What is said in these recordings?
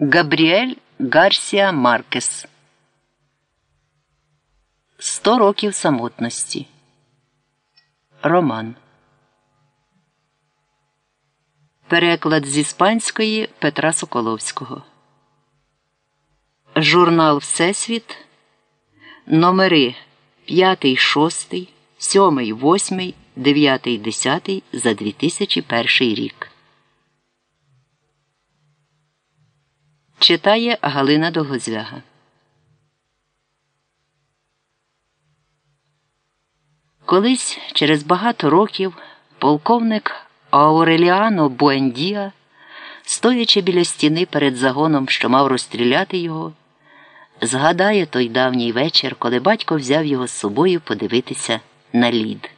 Габріель Гарсія Маркес Сто років самотності. Роман. Переклад з іспанської Петра Соколовського. Журнал Всесвіт. Номери 5, 6, 7, 8, 9, 10 за 2001 рік. Читає Галина Долгозвяга. Колись через багато років полковник Ауреліано Буендіа, стоячи біля стіни перед загоном, що мав розстріляти його, згадає той давній вечір, коли батько взяв його з собою подивитися на лід.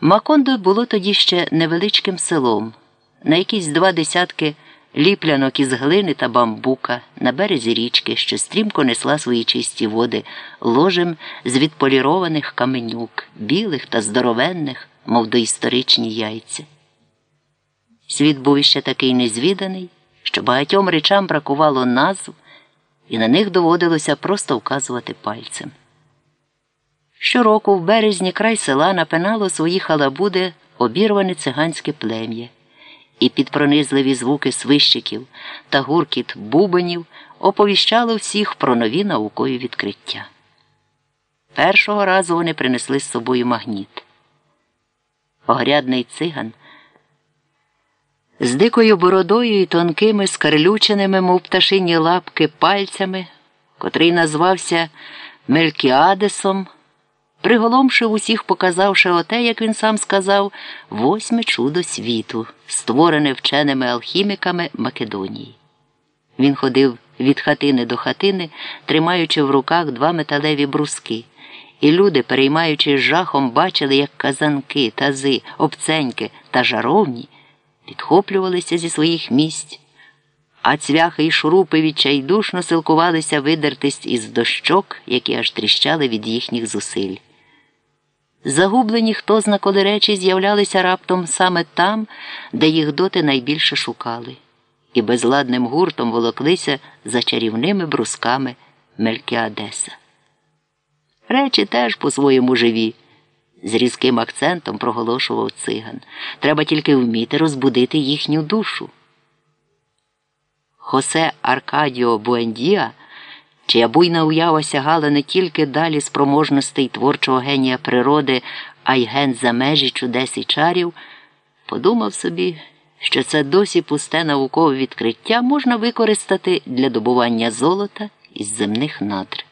Макондо було тоді ще невеличким селом, на якісь два десятки ліплянок із глини та бамбука на березі річки, що стрімко несла свої чисті води ложем з відполірованих каменюк, білих та здоровенних, мов доісторичні яйця. Світ був іще такий незвіданий, що багатьом речам бракувало назв, і на них доводилося просто вказувати пальцем. Щороку в березні край села напинало свої халабуди обірване циганське плем'я і під пронизливі звуки свищиків та гуркіт бубенів оповіщало всіх про нові наукові відкриття. Першого разу вони принесли з собою магніт. Огрядний циган з дикою бородою і тонкими скарлюченими, мов пташині лапки пальцями, котрий назвався Мелькіадесом приголомшив усіх, показавши оте, як він сам сказав, восьме чудо світу, створене вченими алхіміками Македонії. Він ходив від хатини до хатини, тримаючи в руках два металеві бруски, і люди, переймаючи жахом, бачили, як казанки, тази, обценьки та жаровні підхоплювалися зі своїх місць. А цвяхи й шурупи відчайдушно силкувалися видертись із дощок, які аж тріщали від їхніх зусиль. Загублені хто зна коли речі з'являлися раптом саме там, де їх доти найбільше шукали, і безладним гуртом волоклися за чарівними брусками Мелькіадеса. Речі теж по-своєму живі, з різким акцентом проголошував циган. Треба тільки вміти розбудити їхню душу. Хосе Аркадіо Буендіа чия буйна уява сягала не тільки далі спроможностей творчого генія природи, а й ген за межі чудес і чарів, подумав собі, що це досі пусте наукове відкриття можна використати для добування золота із земних надр.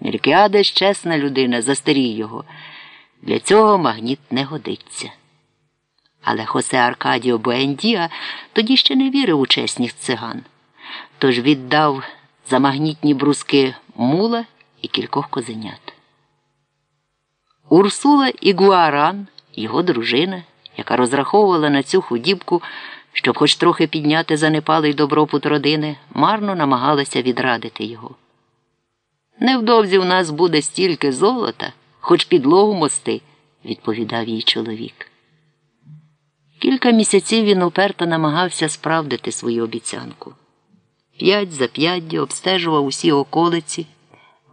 Міркіадес чесна людина, застарій його. Для цього магніт не годиться. Але Хосе Аркадіо Буендіа тоді ще не вірив у чесність циган тож віддав за магнітні бруски мула і кількох козенят. Урсула Ігуаран, його дружина, яка розраховувала на цю худібку, щоб хоч трохи підняти занепалий добробут родини, марно намагалася відрадити його. Невдовзі у нас буде стільки золота, хоч підлогу мости, відповідав їй чоловік. Кілька місяців він уперто намагався справдити свою обіцянку п'ять за п'яддю обстежував усі околиці,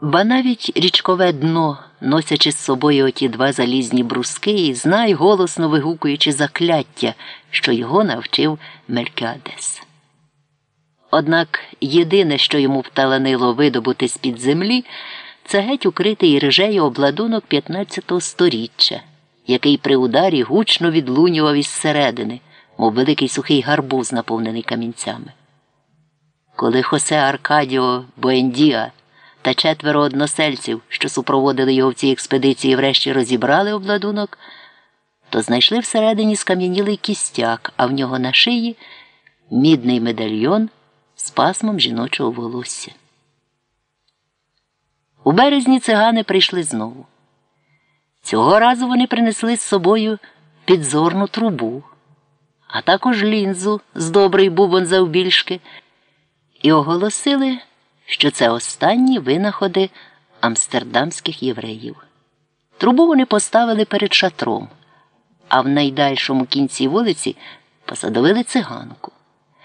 ба навіть річкове дно, носячи з собою оті два залізні бруски, і знай, голосно вигукуючи закляття, що його навчив Мелькадес. Однак єдине, що йому вталанило видобути з під землі, це геть укритий режею обладунок 15-го сторіччя, який при ударі гучно відлунював із середини, мов великий сухий гарбуз, наповнений камінцями. Коли Хосе Аркадіо Боендіа та четверо односельців, що супроводили його в цій експедиції, врешті розібрали обладунок, то знайшли всередині скам'янілий кістяк, а в нього на шиї мідний медальйон з пасмом жіночого волосся. У березні цигани прийшли знову. Цього разу вони принесли з собою підзорну трубу, а також лінзу з добрий бубон завбільшки і оголосили, що це останні винаходи амстердамських євреїв. Трубу вони поставили перед шатром, а в найдальшому кінці вулиці посадовили циганку.